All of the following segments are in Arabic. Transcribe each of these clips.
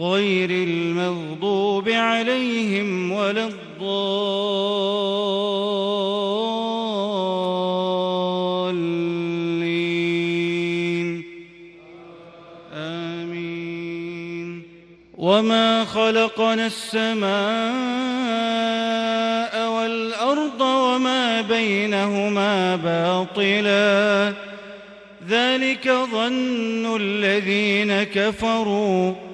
غير المغضوب عليهم ولا الضالين. آمين. وما خلقنا السماء والأرض وما بينهما باطلا. ذلك ظن الذين كفروا.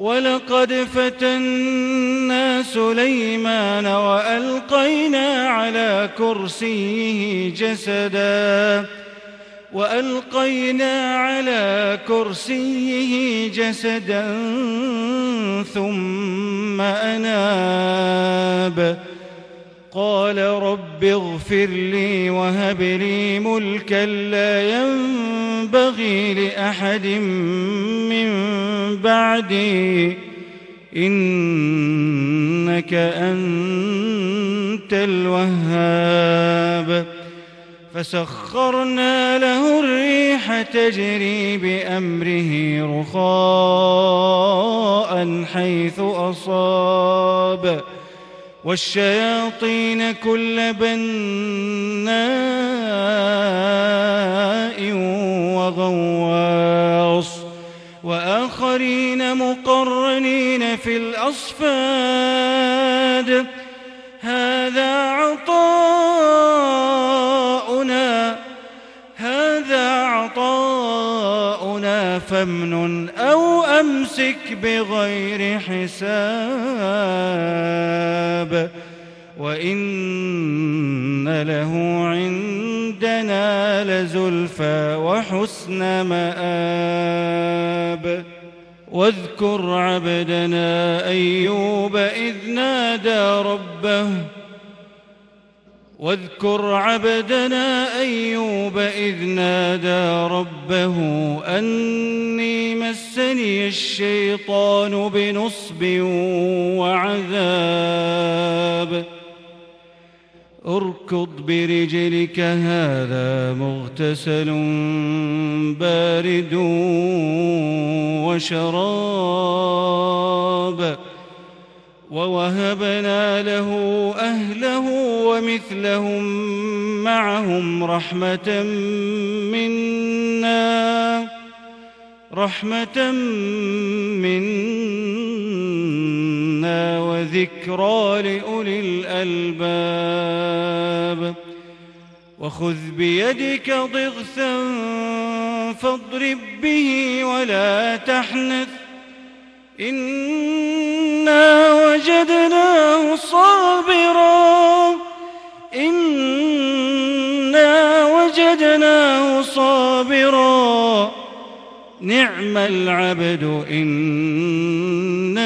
ولقد فتنا سليمان وألقينا على كرسيه جسدا وألقينا على كرسيه جسدا ثم أناب. قال رب اغفر لي وهب لي ملكا لا ينبغي لأحد من بعدي إنك أنت الوهاب. فسخرنا له الريح تجري بأمره رخاء حيث أصاب. والشياطين كل بناء وغواص وآخرين مقرنين في الأصفاد. هذا عطاؤنا هذا عطاؤنا فامنن أو أمسك بغير حساب. وإن له عندنا لزلفى وحسن مآب واذكر عبدنا أيوب إذ نادى ربه واذكر عبدنا أيوب إذ نادى ربه أني مسني الشيطان بنصب وعذاب اركض برجلك هذا مغتسل بارد وشراب. ووهبنا له أهله ومثلهم معهم رحمة منا رحمة منا. وذكرى لأولي الألباب. وخذ بيدك ضغثا فاضرب به ولا تحنث. إنا وجدناه صابرا. إنا وجدناه صابرا. نعم العبد إن